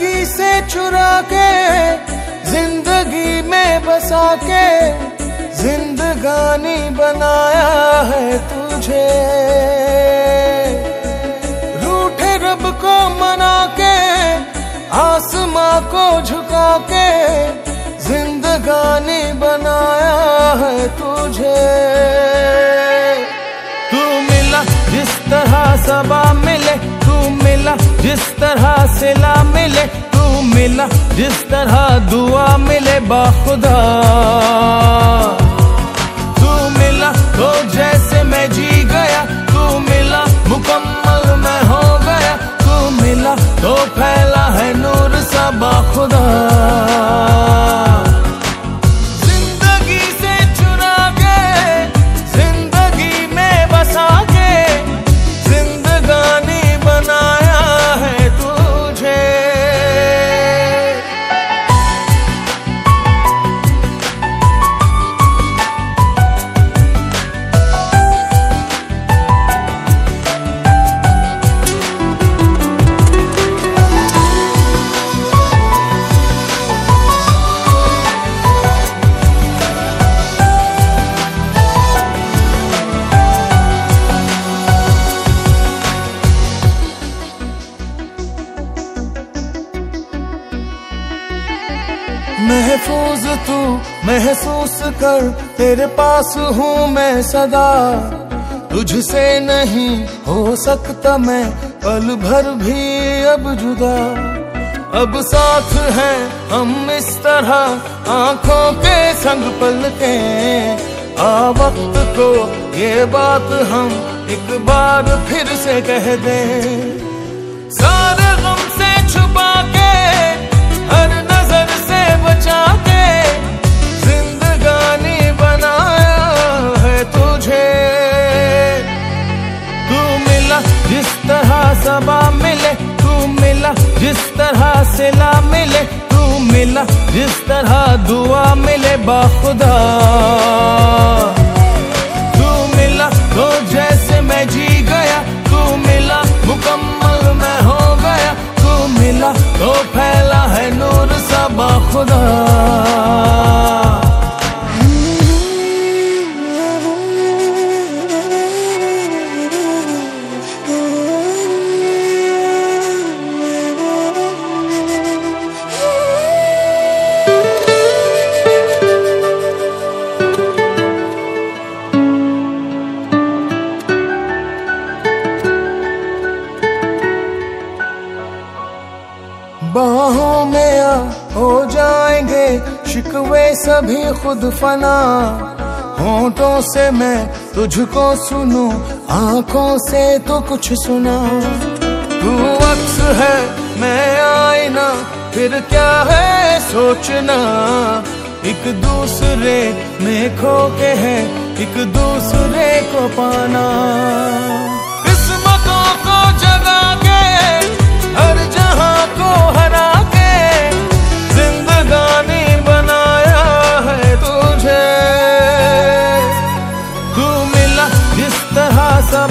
ज़िंदगी से चुरा के ज़िंदगी में बसा के जिंदगानी बनाया है तुझे। रूठे रब को मना के आसमां को झुका के जिंदगानी बनाया है तुझे। तू मिला जिस तरह सबा मिले मिला, जिस तरह सिला मिले, तू मिला, जिस तरह दुआ मिले बाखुदा। तू मिला तो जैसे मैं जी गया, तू मिला, मुकम्मल मैं हो गया। तू मिला तो फैला है नूर सा बाखुदा। तू महसूस कर, तेरे पास हूँ मैं सदा। तुझसे नहीं हो सकता मैं, पल भर भी अब जुदा। अब साथ हैं हम इस तरह, आँखों के संग पल के आ वक्त को ये बात हम एक बार फिर से कह दें। सारे गम से छुपा के हर मिला जिस तरह सिला मिले तू मिला जिस तरह दुआ मिले बाखुदा। आ हो जाएँगे शिकवे सभी खुद फना। होठों से मैं तुझको सुनूं, आँखों से तो कुछ सुना। तू अक्स है, मैं आईना, फिर क्या है सोचना? एक दूसरे में खो के है, एक दूसरे को पाना।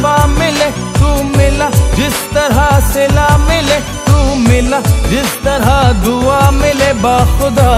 सबा मिले, तू मिला, जिस तरह से ला मिले, तू मिला, जिस तरह दुआ मिले, बाखुदा।